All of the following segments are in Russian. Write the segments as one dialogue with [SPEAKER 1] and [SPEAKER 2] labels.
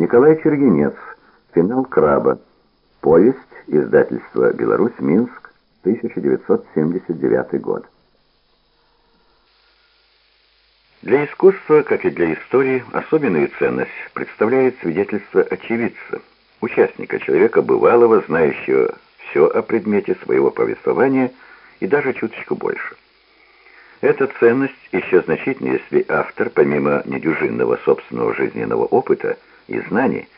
[SPEAKER 1] Николай Чергенец. Финал краба. Повесть. Издательство «Беларусь. Минск. 1979 год. Для искусства, как и для истории, особенную ценность представляет свидетельство очевидца, участника, человека бывалого, знающего все о предмете своего повествования и даже чуточку больше. Эта ценность еще значительнее, если автор, помимо недюжинного собственного жизненного опыта и знаний,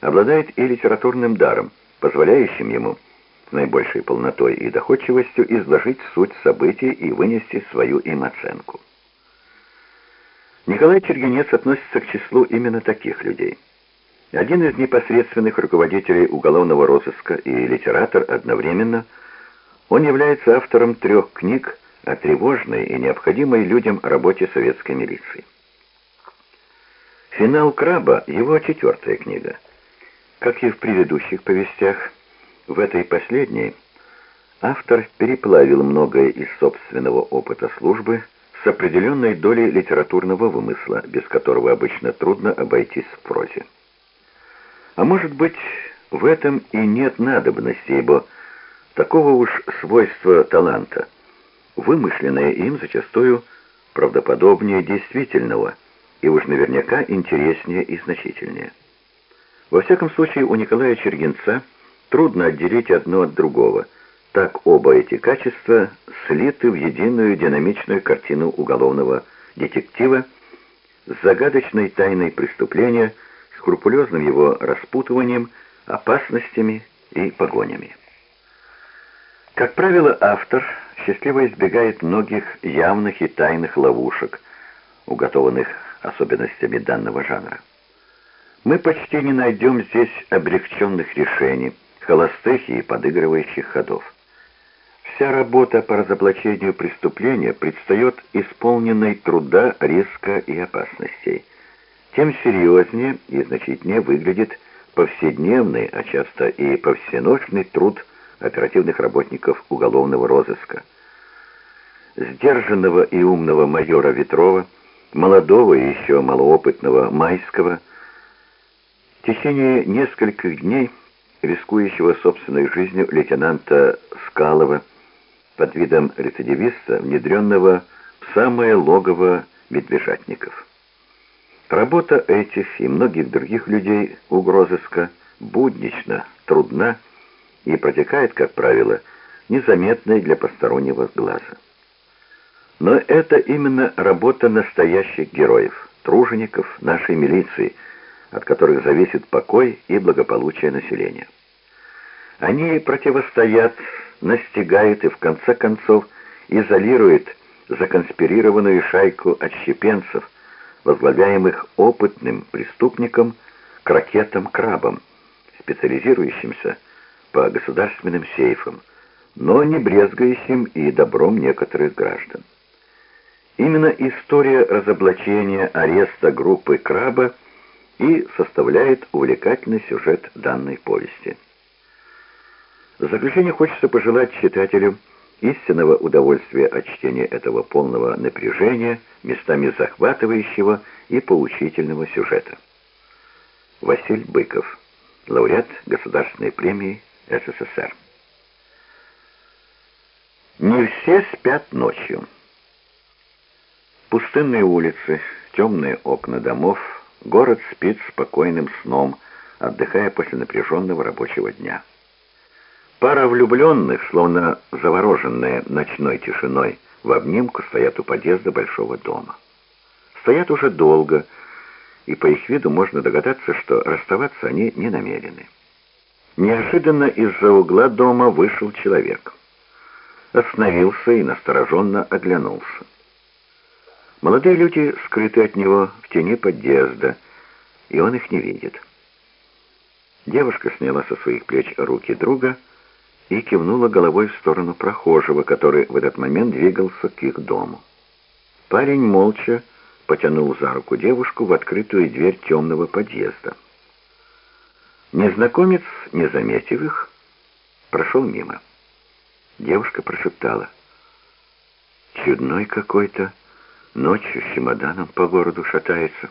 [SPEAKER 1] обладает и литературным даром, позволяющим ему с наибольшей полнотой и доходчивостью изложить суть событий и вынести свою им оценку. Николай Чергенец относится к числу именно таких людей. Один из непосредственных руководителей уголовного розыска и литератор одновременно, он является автором трех книг о тревожной и необходимой людям работе советской милиции. «Финал краба» — его четвертая книга. Как и в предыдущих повестях, в этой последней автор переплавил многое из собственного опыта службы, с определенной долей литературного вымысла, без которого обычно трудно обойтись в прозе. А может быть, в этом и нет надобности, ибо такого уж свойства таланта, вымышленное им зачастую правдоподобнее действительного и уж наверняка интереснее и значительнее. Во всяком случае, у Николая Чергенца трудно отделить одно от другого – так оба эти качества слиты в единую динамичную картину уголовного детектива с загадочной тайной преступления, скрупулезным его распутыванием, опасностями и погонями. Как правило, автор счастливо избегает многих явных и тайных ловушек, уготованных особенностями данного жанра. Мы почти не найдем здесь облегченных решений, холостых и подыгрывающих ходов. Вся работа по разоблачению преступления предстает исполненной труда, риска и опасностей. Тем серьезнее и значительнее выглядит повседневный, а часто и повсеночный труд оперативных работников уголовного розыска. Сдержанного и умного майора Ветрова, молодого и еще малоопытного Майского, в течение нескольких дней рискующего собственной жизнью лейтенанта Скалова, под видом рецидивиста, внедренного в самое логово медвежатников. Работа этих и многих других людей угрозыска буднична, трудна и протекает, как правило, незаметной для постороннего глаза. Но это именно работа настоящих героев, тружеников нашей милиции, от которых зависит покой и благополучие населения. Они противостоят настигает и в конце концов изолирует законспирированную шайку отщепенцев, возглавляемых опытным преступником Кракетом-Крабом, специализирующимся по государственным сейфам, но не брезгающим и добром некоторых граждан. Именно история разоблачения ареста группы Краба и составляет увлекательный сюжет данной повести. В заключение хочется пожелать читателю истинного удовольствия от чтения этого полного напряжения, местами захватывающего и поучительного сюжета. Василь Быков, лауреат Государственной премии СССР. Не все спят ночью. Пустынные улицы, темные окна домов, город спит спокойным сном, отдыхая после напряженного рабочего дня. Пара влюбленных, словно завороженные ночной тишиной, в обнимку стоят у подъезда большого дома. Стоят уже долго, и по их виду можно догадаться, что расставаться они не намерены. Неожиданно из-за угла дома вышел человек. Остановился и настороженно оглянулся. Молодые люди скрыты от него в тени подъезда, и он их не видит. Девушка сняла со своих плеч руки друга и кивнула головой в сторону прохожего, который в этот момент двигался к их дому. Парень молча потянул за руку девушку в открытую дверь темного подъезда. Незнакомец, не заметив их, прошел мимо. Девушка прошептала. «Чудной какой-то, ночью с чемоданом по городу шатается».